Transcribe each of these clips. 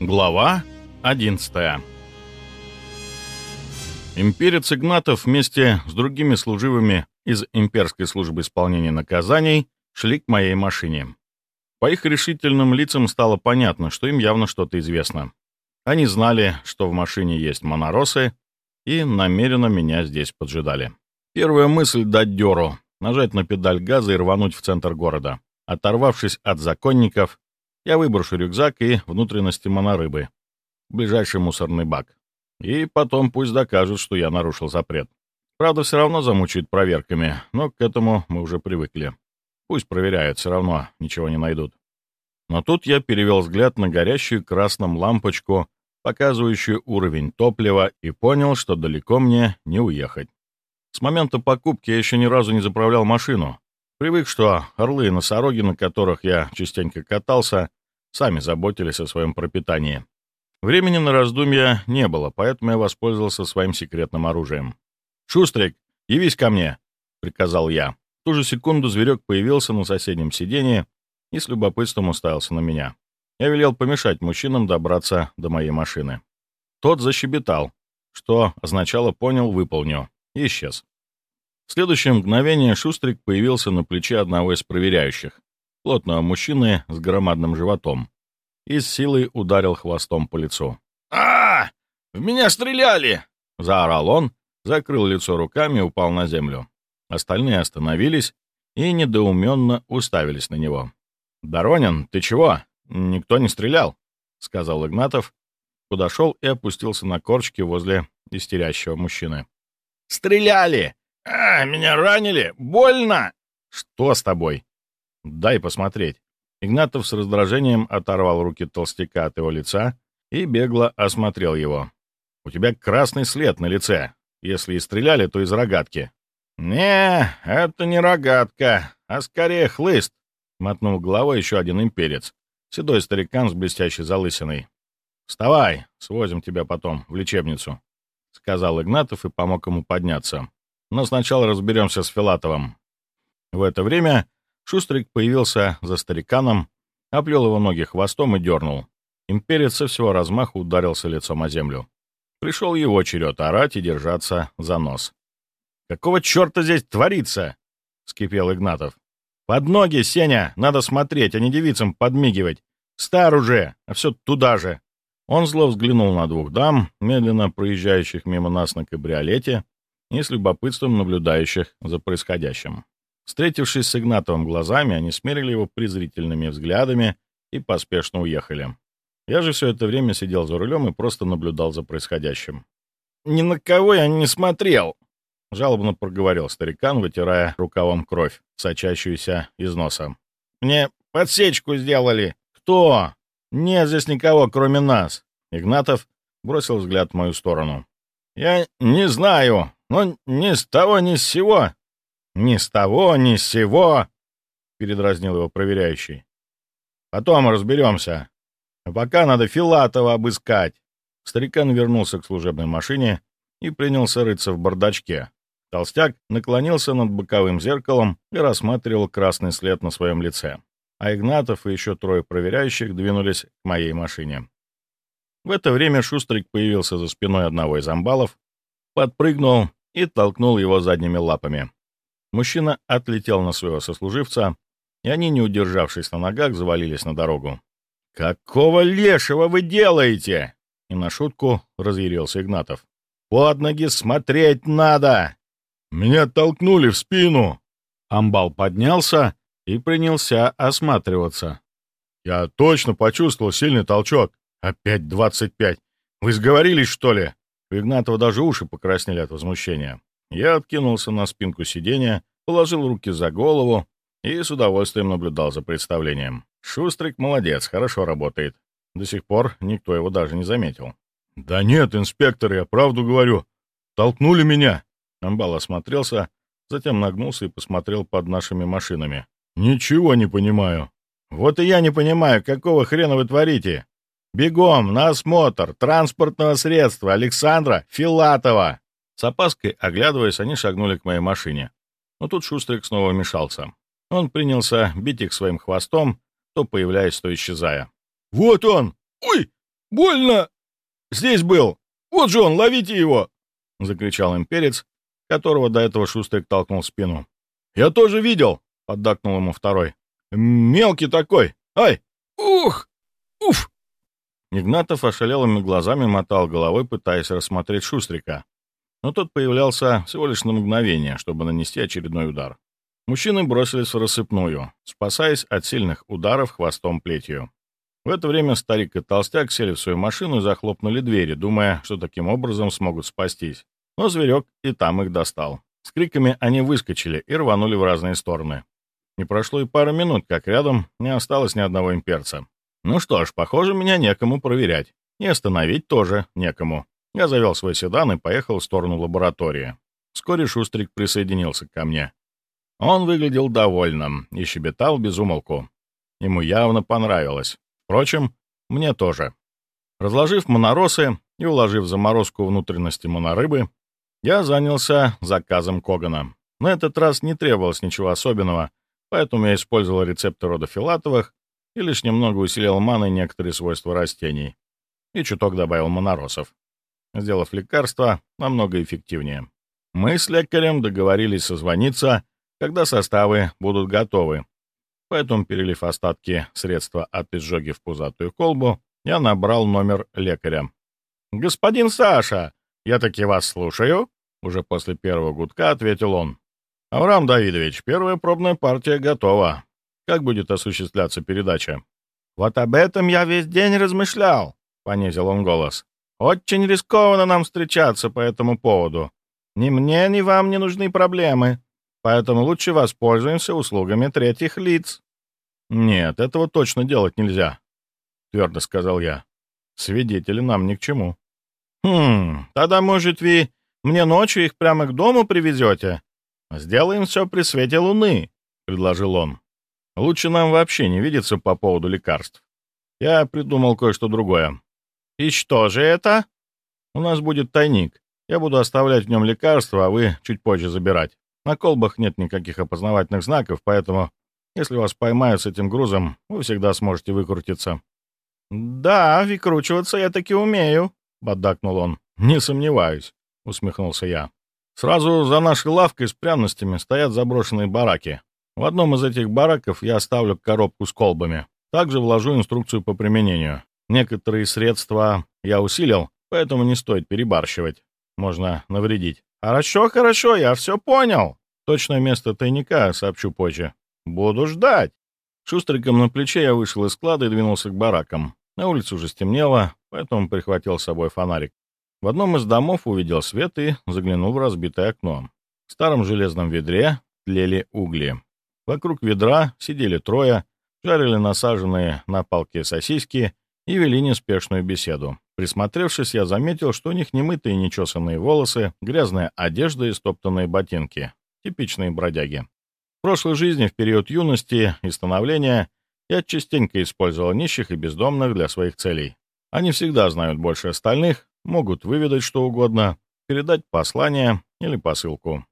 Глава 11 Имперец Игнатов вместе с другими служивыми из имперской службы исполнения наказаний шли к моей машине. По их решительным лицам стало понятно, что им явно что-то известно. Они знали, что в машине есть моноросы, и намеренно меня здесь поджидали. Первая мысль — дать дёру, нажать на педаль газа и рвануть в центр города. Оторвавшись от законников, я выброшу рюкзак и внутренности монорыбы в ближайший мусорный бак. И потом пусть докажут, что я нарушил запрет. Правда, все равно замучают проверками, но к этому мы уже привыкли. Пусть проверяют, все равно ничего не найдут. Но тут я перевел взгляд на горящую красным лампочку, показывающую уровень топлива, и понял, что далеко мне не уехать. С момента покупки я еще ни разу не заправлял машину. Привык, что орлы и носороги, на которых я частенько катался, сами заботились о своем пропитании. Времени на раздумья не было, поэтому я воспользовался своим секретным оружием. «Шустрик, явись ко мне!» — приказал я. В ту же секунду зверек появился на соседнем сиденье и с любопытством уставился на меня. Я велел помешать мужчинам добраться до моей машины. Тот защебетал, что означало «понял, выполню», и исчез. В следующее мгновение Шустрик появился на плече одного из проверяющих, плотного мужчины с громадным животом, и с силой ударил хвостом по лицу. а, В меня стреляли!» — заорал он, закрыл лицо руками и упал на землю. Остальные остановились и недоуменно уставились на него. «Доронин, ты чего? Никто не стрелял», — сказал Игнатов, подошел и опустился на корчки возле истерящего мужчины. «Стреляли! А, меня ранили! Больно!» «Что с тобой?» «Дай посмотреть». Игнатов с раздражением оторвал руки толстяка от его лица и бегло осмотрел его. «У тебя красный след на лице. Если и стреляли, то из рогатки». «Не, это не рогатка, а скорее хлыст», — мотнул головой еще один имперец, седой старикан с блестящей залысиной. «Вставай, свозим тебя потом в лечебницу», — сказал Игнатов и помог ему подняться. «Но сначала разберемся с Филатовым». В это время Шустрик появился за стариканом, оплел его ноги хвостом и дернул. Имперец со всего размаху ударился лицом о землю. Пришел его черед орать и держаться за нос. «Какого черта здесь творится?» — скипел Игнатов. «Под ноги, Сеня! Надо смотреть, а не девицам подмигивать! Стар уже, а все туда же!» Он зло взглянул на двух дам, медленно проезжающих мимо нас на кабриолете, и с любопытством наблюдающих за происходящим. Встретившись с Игнатовым глазами, они смерили его презрительными взглядами и поспешно уехали. Я же все это время сидел за рулем и просто наблюдал за происходящим. «Ни на кого я не смотрел!» — жалобно проговорил старикан, вытирая рукавом кровь, сочащуюся из носа. «Мне подсечку сделали!» «Кто?» «Нет здесь никого, кроме нас!» Игнатов бросил взгляд в мою сторону. «Я не знаю, но ни с того ни с сего «Ни с того, ни с сего!» — передразнил его проверяющий. «Потом разберемся. А пока надо Филатова обыскать». Старикан вернулся к служебной машине и принялся рыться в бардачке. Толстяк наклонился над боковым зеркалом и рассматривал красный след на своем лице. А Игнатов и еще трое проверяющих двинулись к моей машине. В это время Шустрик появился за спиной одного из амбалов, подпрыгнул и толкнул его задними лапами. Мужчина отлетел на своего сослуживца, и они, не удержавшись на ногах, завалились на дорогу. «Какого лешего вы делаете?» И на шутку разъярился Игнатов. «Под ноги смотреть надо!» «Меня толкнули в спину!» Амбал поднялся и принялся осматриваться. «Я точно почувствовал сильный толчок. Опять двадцать пять. Вы сговорились, что ли?» У Игнатова даже уши покраснели от возмущения. Я откинулся на спинку сиденья, положил руки за голову и с удовольствием наблюдал за представлением. Шустрик молодец, хорошо работает. До сих пор никто его даже не заметил. «Да нет, инспектор, я правду говорю. Толкнули меня!» Амбал осмотрелся, затем нагнулся и посмотрел под нашими машинами. «Ничего не понимаю». «Вот и я не понимаю, какого хрена вы творите? Бегом на осмотр транспортного средства Александра Филатова!» С опаской, оглядываясь, они шагнули к моей машине. Но тут Шустрик снова вмешался. Он принялся бить их своим хвостом, то появляясь, то исчезая. «Вот он! Ой!» больно! Здесь был! Вот же он, ловите его!» — закричал имперец, которого до этого Шустрик толкнул в спину. «Я тоже видел!» — поддакнул ему второй. «Мелкий такой! Ай! Ух! Уф!» Игнатов ошалелыми глазами мотал головой, пытаясь рассмотреть Шустрика. Но тот появлялся всего лишь на мгновение, чтобы нанести очередной удар. Мужчины бросились в рассыпную, спасаясь от сильных ударов хвостом плетью. В это время старик и толстяк сели в свою машину и захлопнули двери, думая, что таким образом смогут спастись. Но зверек и там их достал. С криками они выскочили и рванули в разные стороны. Не прошло и пары минут, как рядом не осталось ни одного имперца. Ну что ж, похоже, меня некому проверять. И остановить тоже некому. Я завел свой седан и поехал в сторону лаборатории. Вскоре Шустрик присоединился ко мне. Он выглядел довольным и щебетал без умолку. Ему явно понравилось. Впрочем, мне тоже. Разложив моноросы и уложив заморозку внутренности монорыбы, я занялся заказом Когана. На этот раз не требовалось ничего особенного, поэтому я использовал рецепты рода филатовых и лишь немного усилил маной некоторые свойства растений. И чуток добавил моноросов, сделав лекарство намного эффективнее. Мы с лекарем договорились созвониться, когда составы будут готовы. Поэтому, перелив остатки средства от изжоги в пузатую колбу, я набрал номер лекаря. «Господин Саша!» «Я таки вас слушаю», — уже после первого гудка ответил он. «Авраам Давидович, первая пробная партия готова. Как будет осуществляться передача?» «Вот об этом я весь день размышлял», — понизил он голос. «Очень рискованно нам встречаться по этому поводу. Ни мне, ни вам не нужны проблемы, поэтому лучше воспользуемся услугами третьих лиц». «Нет, этого точно делать нельзя», — твердо сказал я. «Свидетели нам ни к чему». «Хм, тогда, может, вы мне ночью их прямо к дому привезете? Сделаем все при свете луны», — предложил он. «Лучше нам вообще не видеться по поводу лекарств. Я придумал кое-что другое». «И что же это?» «У нас будет тайник. Я буду оставлять в нем лекарства, а вы чуть позже забирать. На колбах нет никаких опознавательных знаков, поэтому, если вас поймают с этим грузом, вы всегда сможете выкрутиться». «Да, выкручиваться я таки умею», — поддакнул он. «Не сомневаюсь», — усмехнулся я. «Сразу за нашей лавкой с пряностями стоят заброшенные бараки. В одном из этих бараков я оставлю коробку с колбами. Также вложу инструкцию по применению. Некоторые средства я усилил, поэтому не стоит перебарщивать. Можно навредить». «Хорошо, хорошо, я все понял. Точное место тайника сообщу позже. Буду ждать». Шустриком на плече я вышел из склада и двинулся к баракам. На улице уже стемнело, поэтому прихватил с собой фонарик. В одном из домов увидел свет и заглянул в разбитое окно. В старом железном ведре тлели угли. Вокруг ведра сидели трое, жарили насаженные на палке сосиски и вели неспешную беседу. Присмотревшись, я заметил, что у них немытые нечесанные волосы, грязная одежда и стоптанные ботинки. Типичные бродяги. В прошлой жизни, в период юности и становления, я частенько использовал нищих и бездомных для своих целей. Они всегда знают больше остальных, могут выведать что угодно, передать послание или посылку.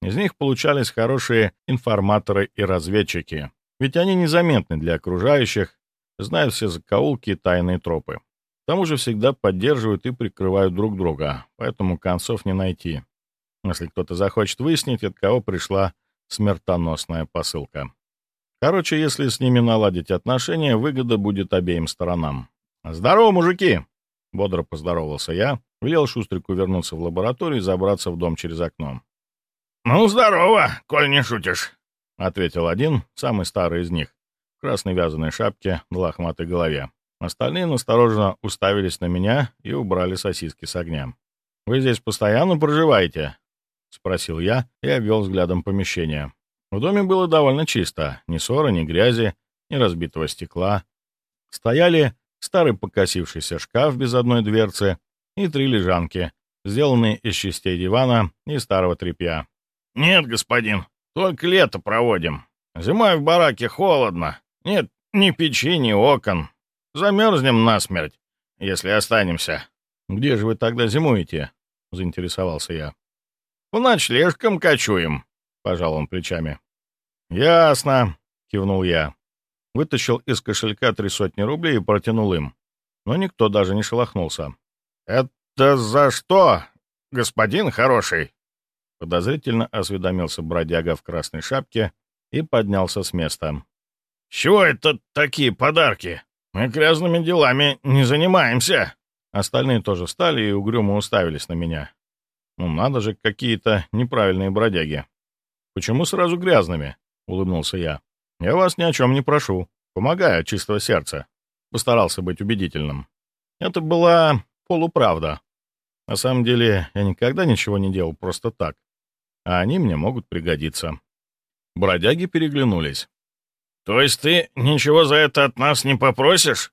Из них получались хорошие информаторы и разведчики, ведь они незаметны для окружающих, знают все закоулки и тайные тропы. К тому же всегда поддерживают и прикрывают друг друга, поэтому концов не найти, если кто-то захочет выяснить, от кого пришла смертоносная посылка. Короче, если с ними наладить отношения, выгода будет обеим сторонам. «Здорово, мужики!» — бодро поздоровался я, велел Шустрику вернуться в лабораторию и забраться в дом через окно. «Ну, здорово, коль не шутишь!» — ответил один, самый старый из них, красной вязаной шапке на лохматой голове. Остальные настороженно уставились на меня и убрали сосиски с огня. «Вы здесь постоянно проживаете?» — спросил я и обвел взглядом помещение. В доме было довольно чисто. Ни ссора, ни грязи, ни разбитого стекла. Стояли старый покосившийся шкаф без одной дверцы и три лежанки, сделанные из частей дивана и старого тряпья. «Нет, господин, только лето проводим. Зимой в бараке холодно. Нет ни печи, ни окон. Замерзнем насмерть, если останемся». «Где же вы тогда зимуете?» — заинтересовался я. «По ночлежкам кочуем», — пожал он плечами. «Ясно», — кивнул я. Вытащил из кошелька три сотни рублей и протянул им. но никто даже не шелохнулся. «Это за что, господин хороший?» Подозрительно осведомился бродяга в красной шапке и поднялся с места. «Чего это такие подарки? Мы грязными делами не занимаемся!» Остальные тоже встали и угрюмо уставились на меня. «Ну надо же, какие-то неправильные бродяги!» «Почему сразу грязными?» — улыбнулся я. «Я вас ни о чем не прошу. Помогаю от чистого сердца». Постарался быть убедительным. Это была полуправда. На самом деле, я никогда ничего не делал просто так. А они мне могут пригодиться. Бродяги переглянулись. «То есть ты ничего за это от нас не попросишь?»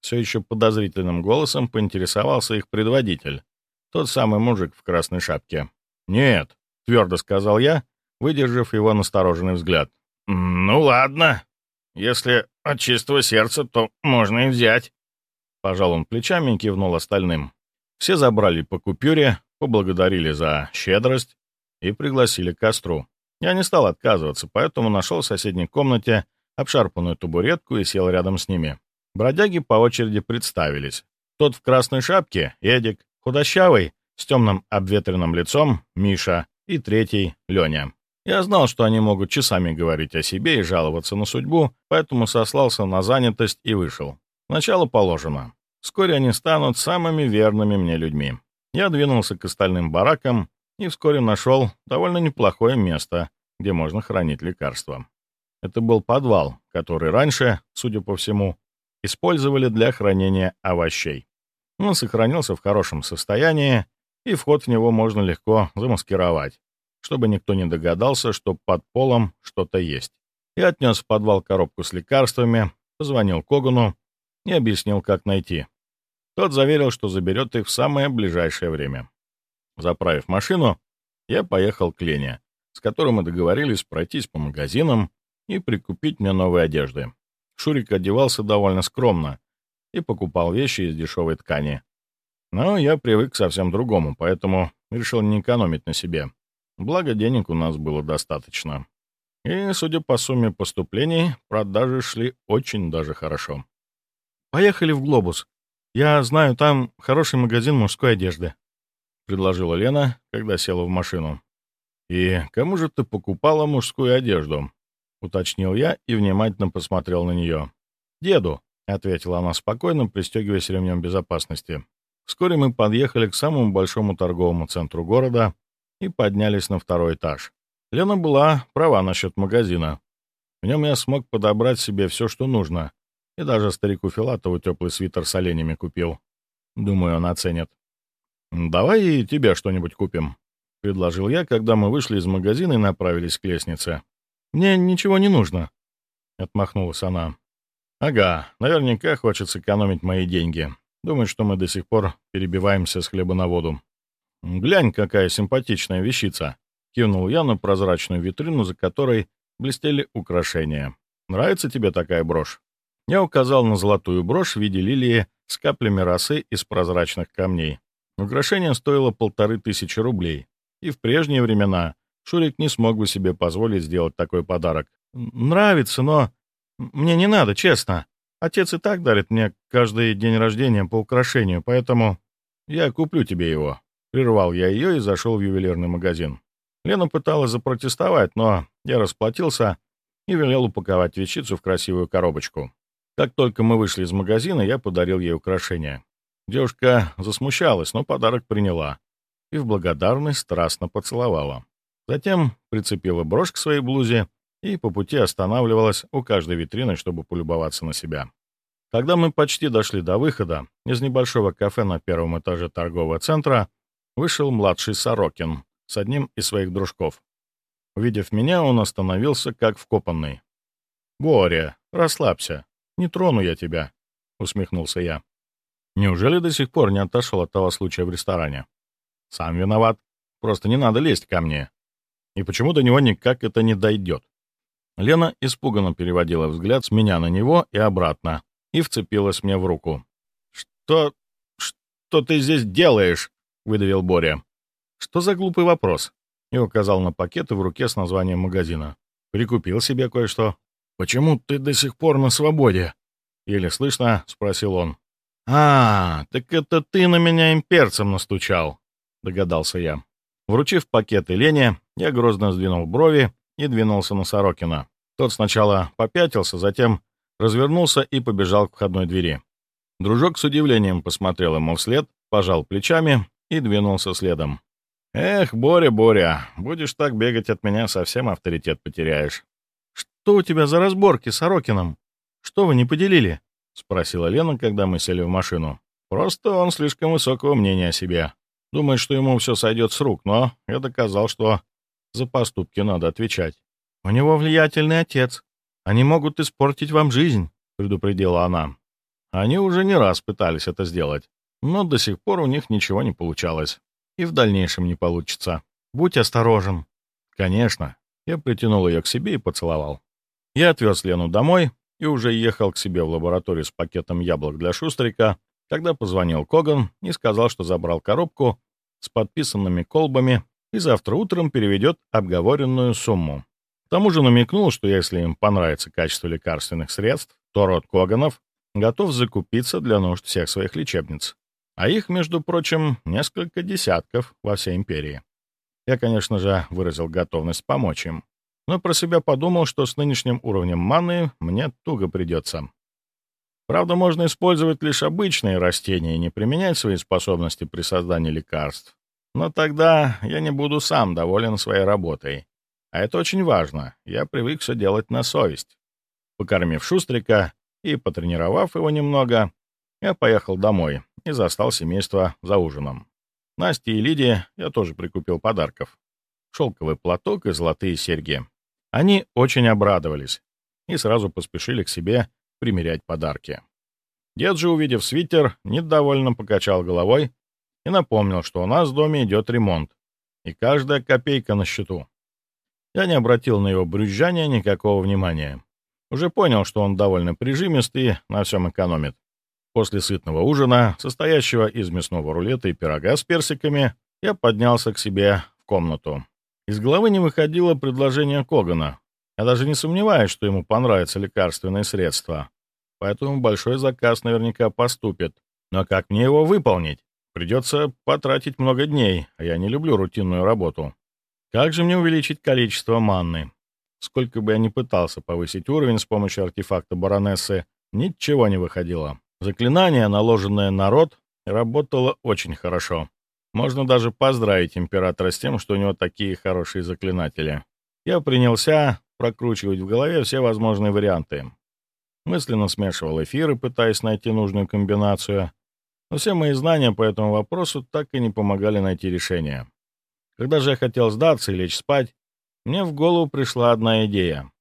Все еще подозрительным голосом поинтересовался их предводитель, тот самый мужик в красной шапке. «Нет», — твердо сказал я, выдержав его настороженный взгляд. «Ну ладно. Если от чистого сердца, то можно и взять». Пожал он плечами и кивнул остальным. Все забрали по купюре, поблагодарили за щедрость и пригласили к костру. Я не стал отказываться, поэтому нашел в соседней комнате обшарпанную табуретку и сел рядом с ними. Бродяги по очереди представились. Тот в красной шапке — Эдик, худощавый, с темным обветренным лицом — Миша, и третий — Леня. Я знал, что они могут часами говорить о себе и жаловаться на судьбу, поэтому сослался на занятость и вышел. Начало положено. Вскоре они станут самыми верными мне людьми. Я двинулся к остальным баракам и вскоре нашел довольно неплохое место, где можно хранить лекарства. Это был подвал, который раньше, судя по всему, использовали для хранения овощей. Он сохранился в хорошем состоянии, и вход в него можно легко замаскировать чтобы никто не догадался, что под полом что-то есть. Я отнес в подвал коробку с лекарствами, позвонил Когану и объяснил, как найти. Тот заверил, что заберет их в самое ближайшее время. Заправив машину, я поехал к Лене, с которым мы договорились пройтись по магазинам и прикупить мне новые одежды. Шурик одевался довольно скромно и покупал вещи из дешевой ткани. Но я привык к совсем другому, поэтому решил не экономить на себе. Благо, денег у нас было достаточно. И, судя по сумме поступлений, продажи шли очень даже хорошо. «Поехали в «Глобус». Я знаю, там хороший магазин мужской одежды», — предложила Лена, когда села в машину. «И кому же ты покупала мужскую одежду?» — уточнил я и внимательно посмотрел на нее. «Деду», — ответила она спокойно, пристегиваясь ремнем безопасности. Вскоре мы подъехали к самому большому торговому центру города — и поднялись на второй этаж. Лена была права насчет магазина. В нем я смог подобрать себе все, что нужно, и даже старику Филатову теплый свитер с оленями купил. Думаю, он оценит. «Давай и тебе что-нибудь купим», — предложил я, когда мы вышли из магазина и направились к лестнице. «Мне ничего не нужно», — отмахнулась она. «Ага, наверняка хочет сэкономить мои деньги. Думает, что мы до сих пор перебиваемся с хлеба на воду. «Глянь, какая симпатичная вещица!» — кивнул я на прозрачную витрину, за которой блестели украшения. «Нравится тебе такая брошь?» Я указал на золотую брошь в виде лилии с каплями росы из прозрачных камней. Украшение стоило полторы тысячи рублей, и в прежние времена Шурик не смог бы себе позволить сделать такой подарок. «Нравится, но мне не надо, честно. Отец и так дарит мне каждый день рождения по украшению, поэтому я куплю тебе его», Прервал я ее и зашел в ювелирный магазин. Лена пыталась запротестовать, но я расплатился и велел упаковать вещицу в красивую коробочку. Как только мы вышли из магазина, я подарил ей украшение. Девушка засмущалась, но подарок приняла и в благодарность страстно поцеловала. Затем прицепила брошь к своей блузе и по пути останавливалась у каждой витрины, чтобы полюбоваться на себя. Когда мы почти дошли до выхода, из небольшого кафе на первом этаже торгового центра вышел младший Сорокин с одним из своих дружков. Увидев меня, он остановился как вкопанный. «Боря, расслабься, не трону я тебя», — усмехнулся я. «Неужели до сих пор не отошел от того случая в ресторане?» «Сам виноват. Просто не надо лезть ко мне. И почему до него никак это не дойдет?» Лена испуганно переводила взгляд с меня на него и обратно и вцепилась мне в руку. «Что... что ты здесь делаешь?» выдавил Боря. «Что за глупый вопрос?» И указал на пакеты в руке с названием магазина. «Прикупил себе кое-что». «Почему ты до сих пор на свободе?» Еле слышно, спросил он. «А, так это ты на меня имперцем настучал», — догадался я. Вручив пакеты Лене, я грозно сдвинул брови и двинулся на Сорокина. Тот сначала попятился, затем развернулся и побежал к входной двери. Дружок с удивлением посмотрел ему вслед, пожал плечами и двинулся следом. «Эх, Боря, Боря, будешь так бегать от меня, совсем авторитет потеряешь». «Что у тебя за разборки с Сорокином? Что вы не поделили?» — спросила Лена, когда мы сели в машину. «Просто он слишком высокого мнения о себе. Думает, что ему все сойдет с рук, но я доказал, что за поступки надо отвечать». «У него влиятельный отец. Они могут испортить вам жизнь», — предупредила она. Они уже не раз пытались это сделать, но до сих пор у них ничего не получалось. И в дальнейшем не получится. Будь осторожен. Конечно. Я притянул ее к себе и поцеловал. Я отвез Лену домой и уже ехал к себе в лабораторию с пакетом яблок для Шустрика, когда позвонил Коган и сказал, что забрал коробку с подписанными колбами и завтра утром переведет обговоренную сумму. К тому же намекнул, что если им понравится качество лекарственных средств, то род Коганов готов закупиться для нужд всех своих лечебниц. А их, между прочим, несколько десятков во всей империи. Я, конечно же, выразил готовность помочь им, но про себя подумал, что с нынешним уровнем маны мне туго придется. Правда, можно использовать лишь обычные растения и не применять свои способности при создании лекарств. Но тогда я не буду сам доволен своей работой. А это очень важно. Я привык все делать на совесть. Покормив Шустрика и потренировав его немного, я поехал домой и застал семейство за ужином. Насте и Лидии я тоже прикупил подарков. Шелковый платок и золотые серьги. Они очень обрадовались и сразу поспешили к себе примерять подарки. Дед же, увидев свитер, недовольно покачал головой и напомнил, что у нас в доме идет ремонт, и каждая копейка на счету. Я не обратил на его брюзжание никакого внимания. Уже понял, что он довольно прижимистый и на всем экономит. После сытного ужина, состоящего из мясного рулета и пирога с персиками, я поднялся к себе в комнату. Из головы не выходило предложение Когана. Я даже не сомневаюсь, что ему понравятся лекарственные средства. Поэтому большой заказ наверняка поступит. Но как мне его выполнить? Придется потратить много дней, а я не люблю рутинную работу. Как же мне увеличить количество манны? Сколько бы я ни пытался повысить уровень с помощью артефакта баронессы, ничего не выходило. Заклинание, наложенное на рот, работало очень хорошо. Можно даже поздравить императора с тем, что у него такие хорошие заклинатели. Я принялся прокручивать в голове все возможные варианты. Мысленно смешивал эфиры, пытаясь найти нужную комбинацию. Но все мои знания по этому вопросу так и не помогали найти решение. Когда же я хотел сдаться и лечь спать, мне в голову пришла одна идея.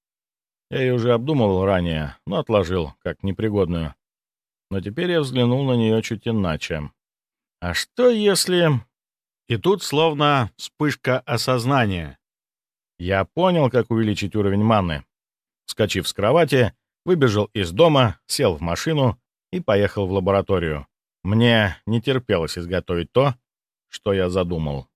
Я ее уже обдумывал ранее, но отложил, как непригодную но теперь я взглянул на нее чуть иначе. А что если... И тут словно вспышка осознания. Я понял, как увеличить уровень маны. Скочив с кровати, выбежал из дома, сел в машину и поехал в лабораторию. Мне не терпелось изготовить то, что я задумал.